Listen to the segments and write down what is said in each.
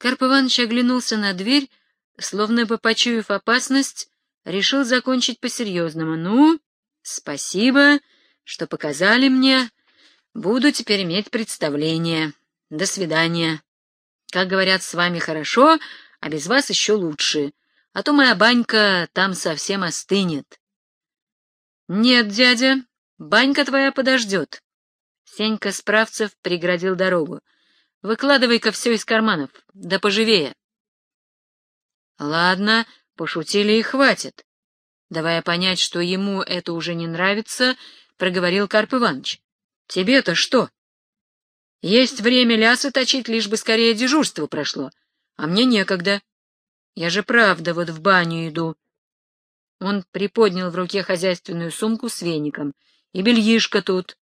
Карп Иванович оглянулся на дверь, словно бы почуяв опасность, решил закончить по-серьезному. «Ну, спасибо, что показали мне. Буду теперь иметь представление. До свидания. Как говорят, с вами хорошо, а без вас еще лучше, а то моя банька там совсем остынет». «Нет, дядя, банька твоя подождет». Сенька Справцев преградил дорогу. Выкладывай-ка все из карманов, да поживее. Ладно, пошутили и хватит. Давая понять, что ему это уже не нравится, проговорил Карп Иванович. Тебе-то что? Есть время лясы точить, лишь бы скорее дежурство прошло, а мне некогда. Я же правда вот в баню иду. Он приподнял в руке хозяйственную сумку с веником. И бельишко тут.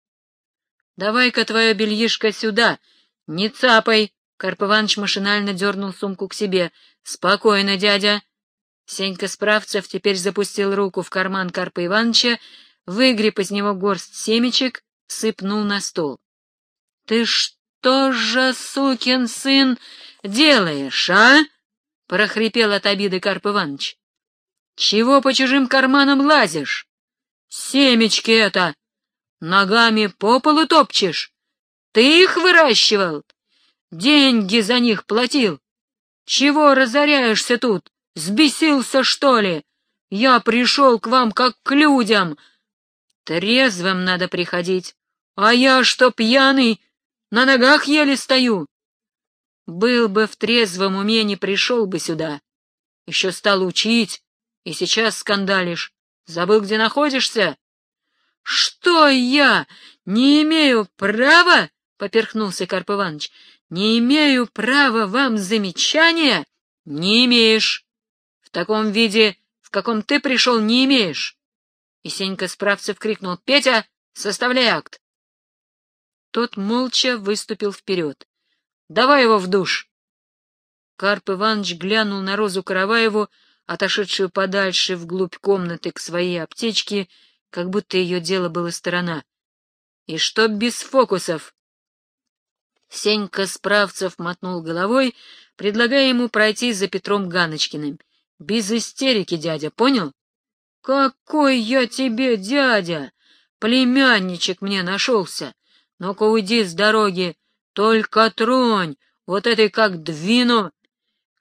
Давай-ка твое бельишко сюда, «Не цапай!» — Карп Иванович машинально дернул сумку к себе. «Спокойно, дядя!» Сенька Справцев теперь запустил руку в карман Карпа Ивановича, выгреб из него горсть семечек, сыпнул на стол. — Ты что же, сукин сын, делаешь, а? — прохрипел от обиды Карп Иванович. — Чего по чужим карманам лазишь? Семечки это! Ногами по полу топчешь! Ты их выращивал? Деньги за них платил? Чего разоряешься тут? Сбесился, что ли? Я пришел к вам как к людям. Трезвым надо приходить. А я что, пьяный? На ногах еле стою. Был бы в трезвом уме, не пришел бы сюда. Еще стал учить, и сейчас скандалишь. Забыл, где находишься? Что я не имею права — поперхнулся Карп Иванович. — Не имею права вам замечания? — Не имеешь. В таком виде, в каком ты пришел, не имеешь. И Сенька Справцев крикнул. — Петя, составляй акт. Тот молча выступил вперед. — Давай его в душ. Карп Иванович глянул на Розу Караваеву, отошедшую подальше вглубь комнаты к своей аптечке, как будто ее дело было сторона. — И чтоб без фокусов! Сенька Справцев мотнул головой, предлагая ему пройти за Петром Ганочкиным. Без истерики, дядя, понял? Какой я тебе дядя? Племянничек мне нашелся. Ну-ка уйди с дороги, только тронь, вот этой как двину.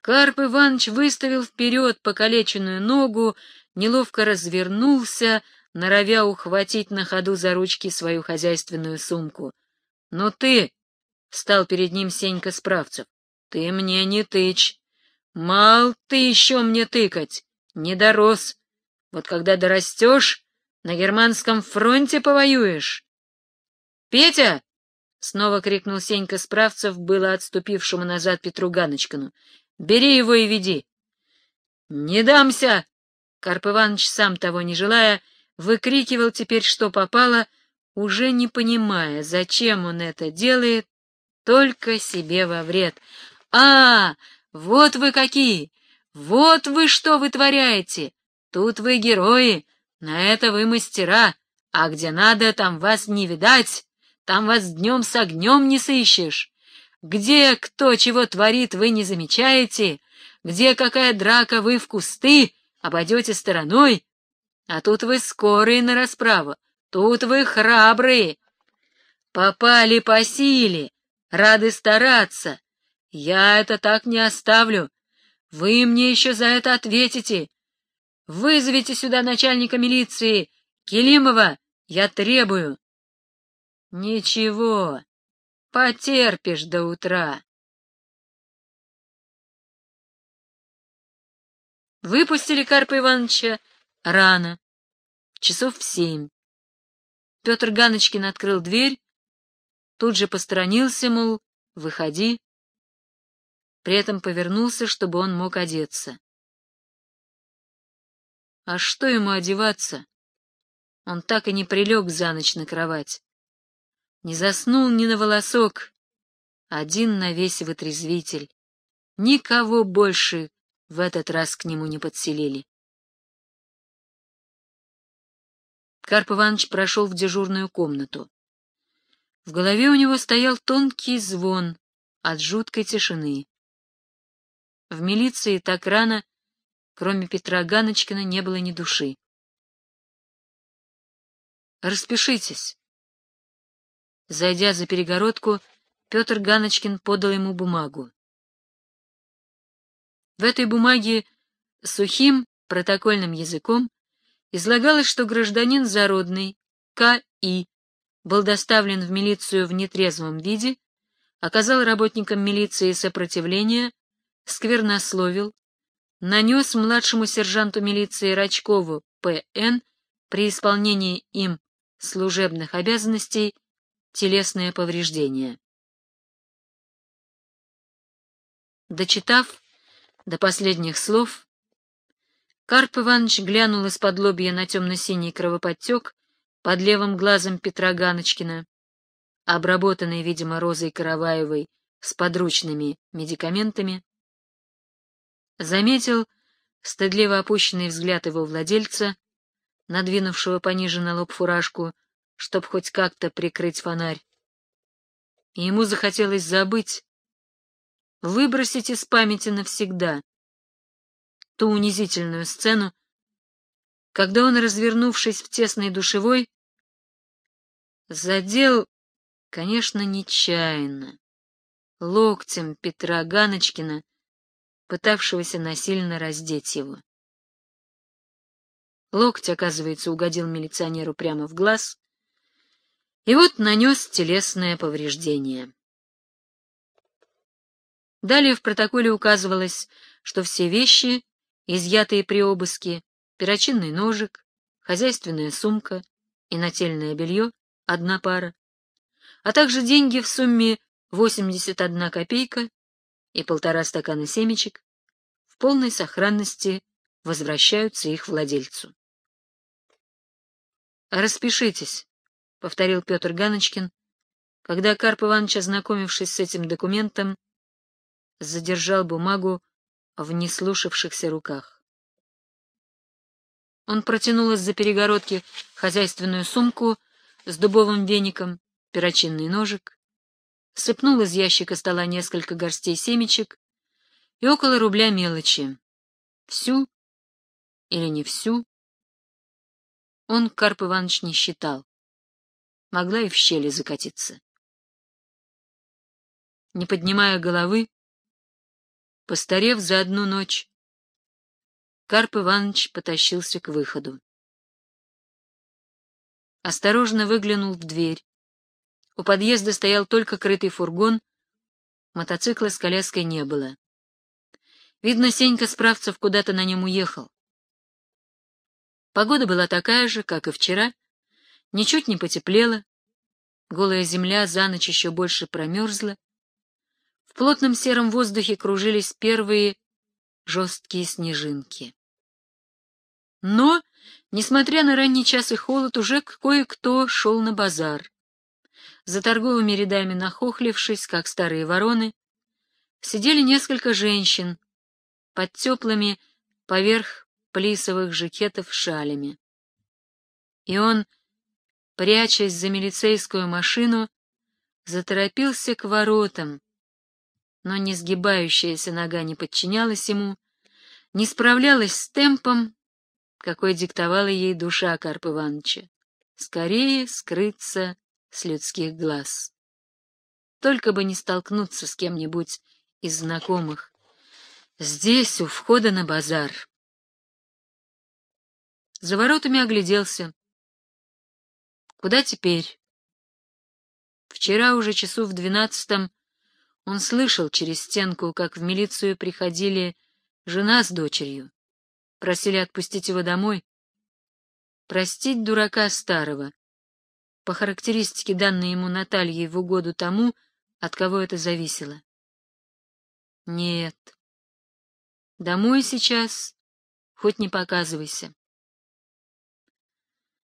Карп Иванович выставил вперед покалеченную ногу, неловко развернулся, норовя ухватить на ходу за ручки свою хозяйственную сумку. — Ну ты, — встал перед ним Сенька Справцев. — Ты мне не тычь. Мал ты еще мне тыкать. Не дорос. Вот когда дорастешь, на германском фронте повоюешь. — Петя! — снова крикнул Сенька Справцев, было отступившему назад Петру Ганочкину. — Бери его и веди. — Не дамся! Карп Иванович, сам того не желая, выкрикивал теперь, что попало, уже не понимая, зачем он это делает, только себе во вред. «А, вот вы какие! Вот вы что вытворяете! Тут вы герои, на это вы мастера, а где надо, там вас не видать, там вас днем с огнем не сыщешь. Где кто чего творит, вы не замечаете, где какая драка, вы в кусты обойдете стороной, а тут вы скорые на расправу, тут вы храбрые. Попали по силе, рады стараться. Я это так не оставлю. Вы мне еще за это ответите. Вызовите сюда начальника милиции. Келимова, я требую. Ничего, потерпишь до утра. Выпустили Карпа Ивановича рано, часов в семь. Петр Ганочкин открыл дверь, Тут же посторонился, мол, выходи. При этом повернулся, чтобы он мог одеться. А что ему одеваться? Он так и не прилег за ночь на кровать. Не заснул ни на волосок. Один на весь вытрезвитель. Никого больше в этот раз к нему не подселили. Карп Иванович прошел в дежурную комнату. В голове у него стоял тонкий звон от жуткой тишины. В милиции так рано, кроме Петра Ганочкина, не было ни души. «Распишитесь». Зайдя за перегородку, Петр Ганочкин подал ему бумагу. В этой бумаге сухим протокольным языком излагалось, что гражданин Зародный К.И. был доставлен в милицию в нетрезвом виде, оказал работникам милиции сопротивление, сквернословил, нанес младшему сержанту милиции Рачкову П.Н. при исполнении им служебных обязанностей телесное повреждение. Дочитав до последних слов, Карп Иванович глянул из-под лобья на темно-синий кровоподтек под левым глазом Петра Ганочкина, обработанный, видимо, Розой Караваевой с подручными медикаментами, заметил стыдливо опущенный взгляд его владельца, надвинувшего пониже на лоб фуражку, чтоб хоть как-то прикрыть фонарь. И ему захотелось забыть, выбросить из памяти навсегда ту унизительную сцену, когда он, развернувшись в тесной душевой, задел, конечно, нечаянно, локтем Петра Ганочкина, пытавшегося насильно раздеть его. Локоть, оказывается, угодил милиционеру прямо в глаз, и вот нанес телесное повреждение. Далее в протоколе указывалось, что все вещи, изъятые при обыске, перочинный ножик, хозяйственная сумка и нательное белье, одна пара, а также деньги в сумме 81 копейка и полтора стакана семечек в полной сохранности возвращаются их владельцу. «Распишитесь», — повторил Петр Ганочкин, когда Карп Иванович, ознакомившись с этим документом, задержал бумагу в неслушавшихся руках. Он протянул из-за перегородки хозяйственную сумку с дубовым веником, перочинный ножик, сыпнул из ящика стола несколько горстей семечек и около рубля мелочи. Всю или не всю, он, Карп Иванович, не считал. Могла и в щели закатиться. Не поднимая головы, Постарев за одну ночь, Карп Иванович потащился к выходу. Осторожно выглянул в дверь. У подъезда стоял только крытый фургон, мотоцикла с коляской не было. Видно, Сенька Справцев куда-то на нем уехал. Погода была такая же, как и вчера, ничуть не потеплела, голая земля за ночь еще больше промерзла, в плотном сером воздухе кружились первые жесткие снежинки. Но, несмотря на ранний час и холод, уже кое-кто шел на базар. За торговыми рядами нахохлившись, как старые вороны, сидели несколько женщин под теплыми поверх плисовых жакетов шалями. И он, прячась за милицейскую машину, заторопился к воротам, но не сгибающаяся нога не подчинялась ему, не справлялась с темпом, какой диктовала ей душа Карп Ивановича. Скорее скрыться с людских глаз. Только бы не столкнуться с кем-нибудь из знакомых. Здесь, у входа на базар. За воротами огляделся. Куда теперь? Вчера уже часу в двенадцатом он слышал через стенку, как в милицию приходили жена с дочерью. Просили отпустить его домой. Простить дурака старого. По характеристике, данной ему Натальей в угоду тому, от кого это зависело. Нет. Домой сейчас хоть не показывайся.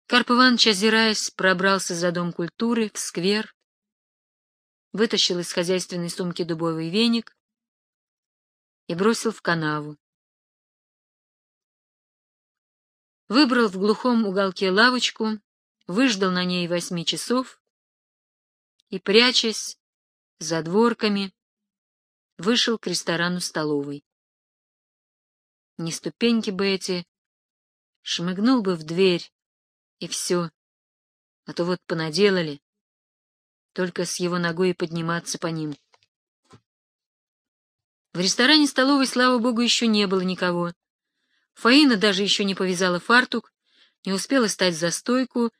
Карп Иванович, озираясь, пробрался за дом культуры, в сквер, вытащил из хозяйственной сумки дубовый веник и бросил в канаву. Выбрал в глухом уголке лавочку, выждал на ней восьми часов и, прячась за дворками, вышел к ресторану столовой. Не ступеньки бы эти, шмыгнул бы в дверь, и все. А то вот понаделали, только с его ногой подниматься по ним. В ресторане-столовой, слава богу, еще не было никого. Фаина даже еще не повязала фартук, не успела стать за стойку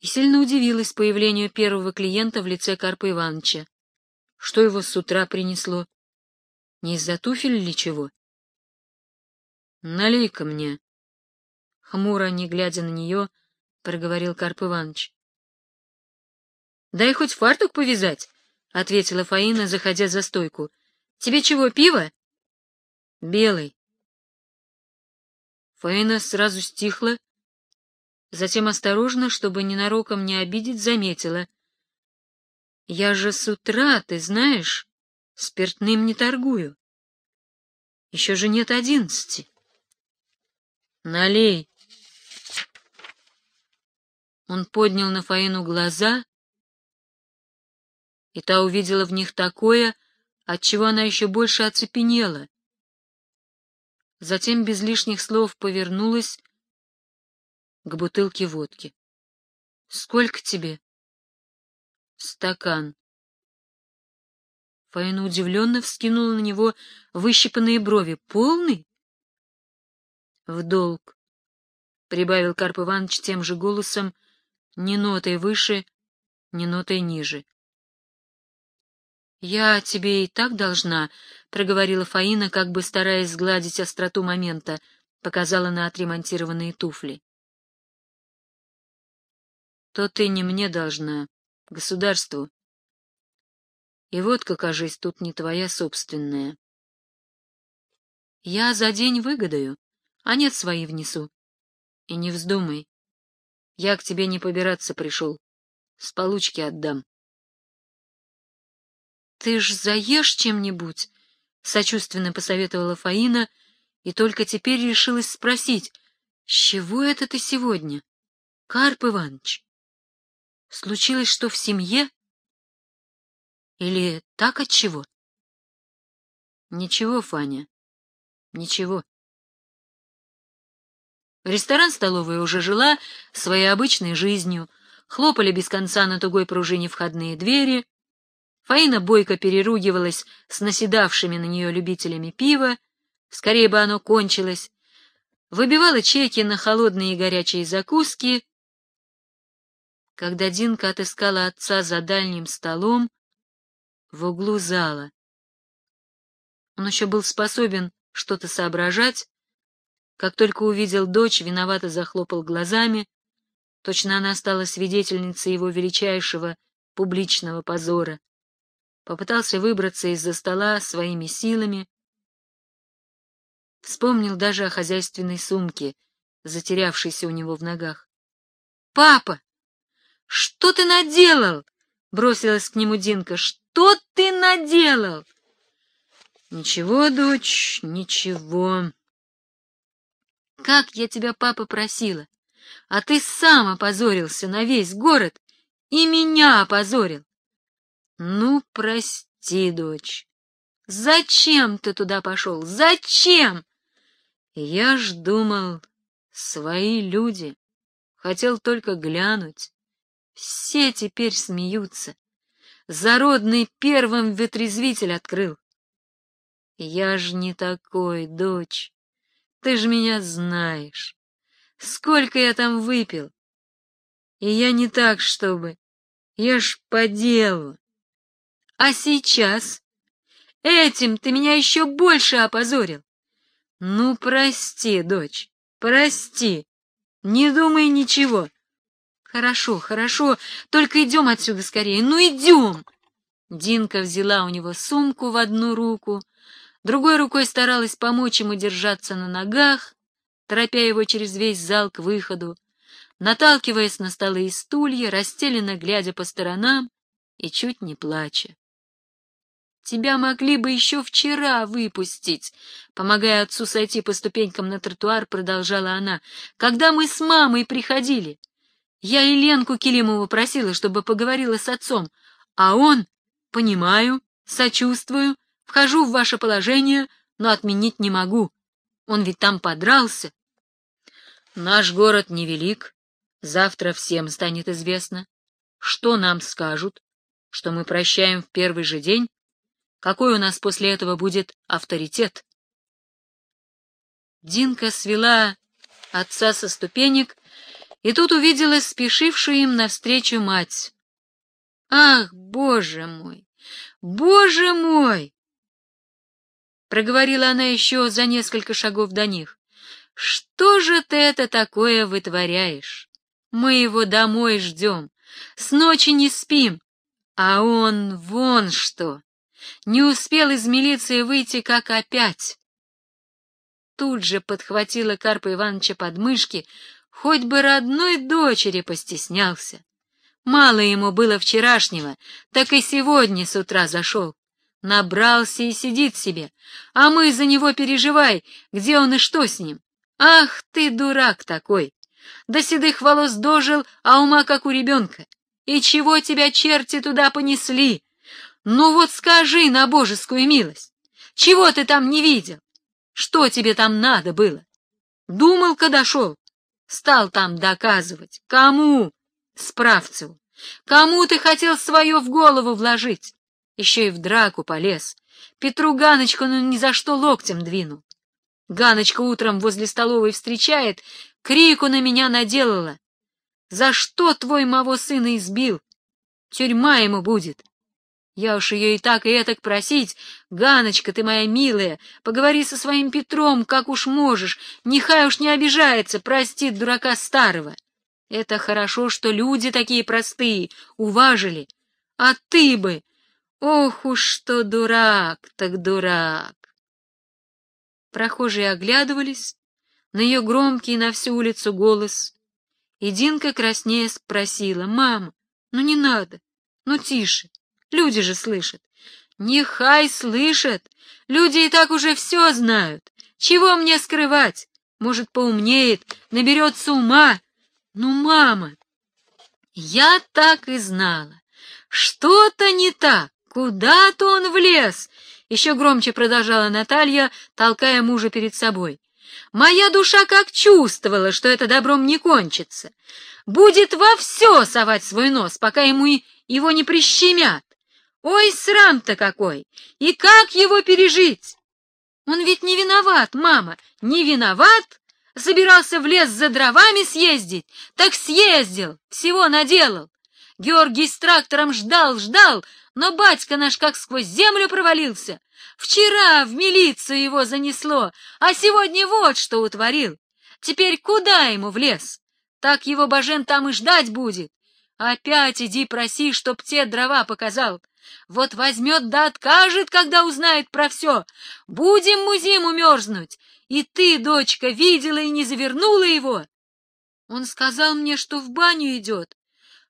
и сильно удивилась появлению первого клиента в лице Карпа Ивановича. Что его с утра принесло? Не из-за туфель ли чего? Налей-ка мне. Хмуро, не глядя на нее, проговорил Карп Иванович. Дай хоть фартук повязать, ответила Фаина, заходя за стойку. Тебе чего, пиво? Белый. Фаина сразу стихла, затем осторожно, чтобы ненароком не обидеть, заметила. Я же с утра, ты знаешь, спиртным не торгую. Еще же нет одиннадцати. Налей. Он поднял на Фаину глаза, и та увидела в них такое, от чего она еще больше оцепенела. Затем без лишних слов повернулась к бутылке водки. — Сколько тебе? — Стакан. Фаина удивленно вскинула на него выщипанные брови. — Полный? — В долг, — прибавил Карп Иванович тем же голосом, ни нотой выше, ни нотой ниже. — Я тебе и так должна, — проговорила Фаина, как бы стараясь сгладить остроту момента, показала на отремонтированные туфли. — То ты не мне должна, государству. И вот, как кажись, тут не твоя собственная. Я за день выгодаю, а нет, свои внесу. И не вздумай. Я к тебе не побираться пришел. С получки отдам. — Ты ж заешь чем-нибудь? — сочувственно посоветовала Фаина, и только теперь решилась спросить, — с чего это ты сегодня, Карп Иванович? Случилось что в семье? Или так от чего? — Ничего, Фаня, ничего. Ресторан-столовая уже жила своей обычной жизнью, хлопали без конца на тугой пружине входные двери. Фаина бойко переругивалась с наседавшими на нее любителями пива, скорее бы оно кончилось, выбивала чеки на холодные и горячие закуски. Когда Динка отыскала отца за дальним столом в углу зала, он еще был способен что-то соображать, как только увидел дочь, виновато захлопал глазами. Точно она стала свидетельницей его величайшего публичного позора. Попытался выбраться из-за стола своими силами. Вспомнил даже о хозяйственной сумке, затерявшейся у него в ногах. — Папа! Что ты наделал? — бросилась к нему Динка. — Что ты наделал? — Ничего, дочь, ничего, как я тебя, папа, просила, а ты сам опозорился на весь город и меня опозорил. Ну, прости, дочь. Зачем ты туда пошел? Зачем? Я ж думал, свои люди. Хотел только глянуть. Все теперь смеются. Зародный первым ветрезвитель открыл. Я ж не такой, дочь. Ты же меня знаешь. Сколько я там выпил. И я не так, чтобы. Я ж по делу. А сейчас? Этим ты меня еще больше опозорил. Ну, прости, дочь, прости. Не думай ничего. Хорошо, хорошо, только идем отсюда скорее. Ну, идем. Динка взяла у него сумку в одну руку, Другой рукой старалась помочь ему держаться на ногах, торопя его через весь зал к выходу, наталкиваясь на столы и стулья, расстеленно глядя по сторонам и чуть не плача. Тебя могли бы еще вчера выпустить, помогая отцу сойти по ступенькам на тротуар, продолжала она. Когда мы с мамой приходили, я и Ленку Килимову просила, чтобы поговорила с отцом, а он, понимаю, сочувствую, Вхожу в ваше положение, но отменить не могу. Он ведь там подрался. Наш город невелик, завтра всем станет известно. Что нам скажут? Что мы прощаем в первый же день? Какой у нас после этого будет авторитет? Динка свела отца со ступенек и тут увидела спешившую им навстречу мать. «Ах, боже мой! Боже мой!» Проговорила она еще за несколько шагов до них. «Что же ты это такое вытворяешь? Мы его домой ждем, с ночи не спим, а он вон что! Не успел из милиции выйти, как опять!» Тут же подхватила Карпа Ивановича под мышки, хоть бы родной дочери постеснялся. Мало ему было вчерашнего, так и сегодня с утра зашел. Набрался и сидит себе, а мы за него переживай, где он и что с ним. Ах ты, дурак такой! До седых волос дожил, а ума как у ребенка. И чего тебя черти туда понесли? Ну вот скажи на божескую милость, чего ты там не видел? Что тебе там надо было? Думал, когда шел, стал там доказывать. Кому? Справцеву. Кому ты хотел свое в голову вложить? Еще и в драку полез. Петру Ганочку ну ни за что локтем двинул. Ганочка утром возле столовой встречает, крику на меня наделала. За что твой моего сына избил? Тюрьма ему будет. Я уж ее и так, и этак просить. Ганочка, ты моя милая, поговори со своим Петром, как уж можешь. Нехай уж не обижается, простит дурака старого. Это хорошо, что люди такие простые, уважили. А ты бы... Ох уж что дурак, так дурак. Прохожие оглядывались на ее громкий на всю улицу голос. И Динка краснее спросила, «Мама, ну не надо, ну тише, люди же слышат». «Нехай слышат, люди и так уже все знают. Чего мне скрывать? Может, поумнеет, наберется ума, ну, мама, я так и знала. Что-то не так, куда-то он влез. Еще громче продолжала Наталья, толкая мужа перед собой. Моя душа как чувствовала, что это добром не кончится. Будет во все совать свой нос, пока ему его не прищемят. Ой, срам-то какой! И как его пережить? Он ведь не виноват, мама, не виноват, Собирался в лес за дровами съездить, так съездил, всего наделал. Георгий с трактором ждал, ждал, но батька наш как сквозь землю провалился. Вчера в милицию его занесло, а сегодня вот что утворил. Теперь куда ему в лес? Так его Бажен там и ждать будет. Опять иди проси, чтоб те дрова показал. Вот возьмет да откажет, когда узнает про все. Будем мы зиму мерзнуть, и ты, дочка, видела и не завернула его? Он сказал мне, что в баню идет.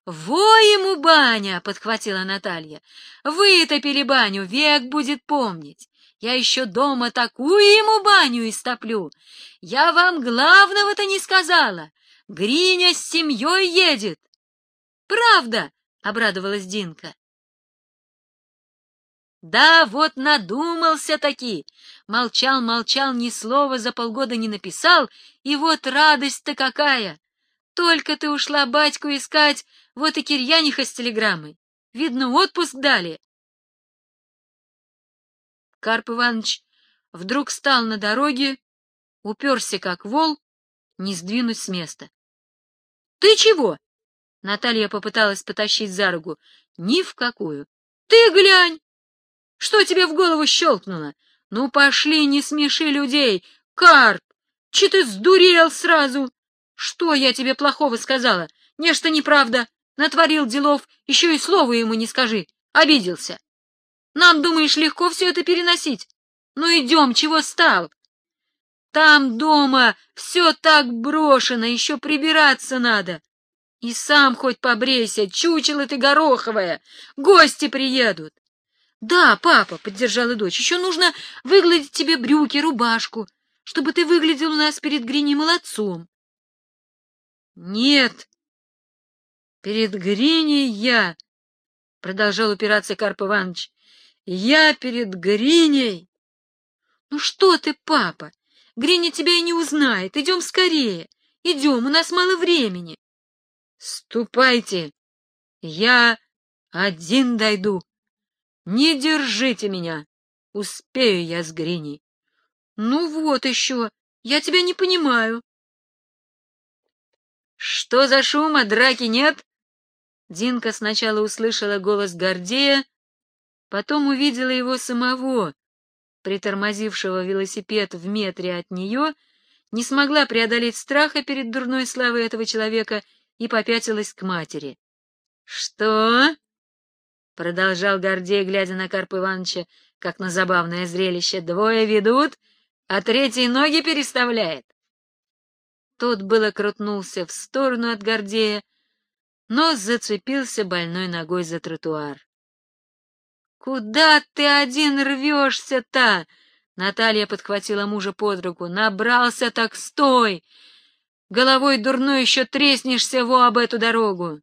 Во ему баня, подхватила Наталья. Вытопили баню, век будет помнить. Я еще дома такую ему баню истоплю. Я вам главного-то не сказала. Гриня с семьей едет. Правда, обрадовалась Динка. Да, вот надумался таки. Молчал, молчал, ни слова за полгода не написал, и вот радость-то какая! Только ты ушла батьку искать, вот и Кирьяниха с телеграммой. Видно, отпуск дали. Карп Иванович вдруг стал на дороге, уперся как вол, не сдвинуть с места. — Ты чего? — Наталья попыталась потащить за руку. — Ни в какую. — Ты глянь! Что тебе в голову щелкнуло? Ну, пошли, не смеши людей! Карп! Че ты сдурел сразу? Что я тебе плохого сказала? Нечто неправда. Натворил делов, еще и слова ему не скажи. Обиделся. Нам, думаешь, легко все это переносить? Ну, идем, чего стал? Там дома все так брошено, еще прибираться надо. И сам хоть побрейся, чучело ты гороховая, гости приедут. Да, папа, — поддержала дочь, — еще нужно выгладить тебе брюки, рубашку, чтобы ты выглядел у нас перед Грини молодцом. Нет, перед Гриней я, — продолжал упираться Карп Иванович, — я перед Гриней. Ну что ты, папа, Гриня тебя и не узнает. Идем скорее. Идем, у нас мало времени. Ступайте. Я один дойду. Не держите меня. Успею я с Гриней. Ну вот еще. Я тебя не понимаю. Что за шум, а драки нет? Динка сначала услышала голос Гордея, потом увидела его самого, притормозившего велосипед в метре от нее, не смогла преодолеть страха перед дурной славой этого человека и попятилась к матери. — Что? — продолжал Гордей, глядя на Карпа Ивановича, как на забавное зрелище. — Двое ведут, а третий ноги переставляет. Тот было крутнулся в сторону от Гордея, но зацепился больной ногой за тротуар. «Куда ты один рвешься-то?» Наталья подхватила мужа под руку. «Набрался так стой! Головой дурной еще треснешься во об эту дорогу!»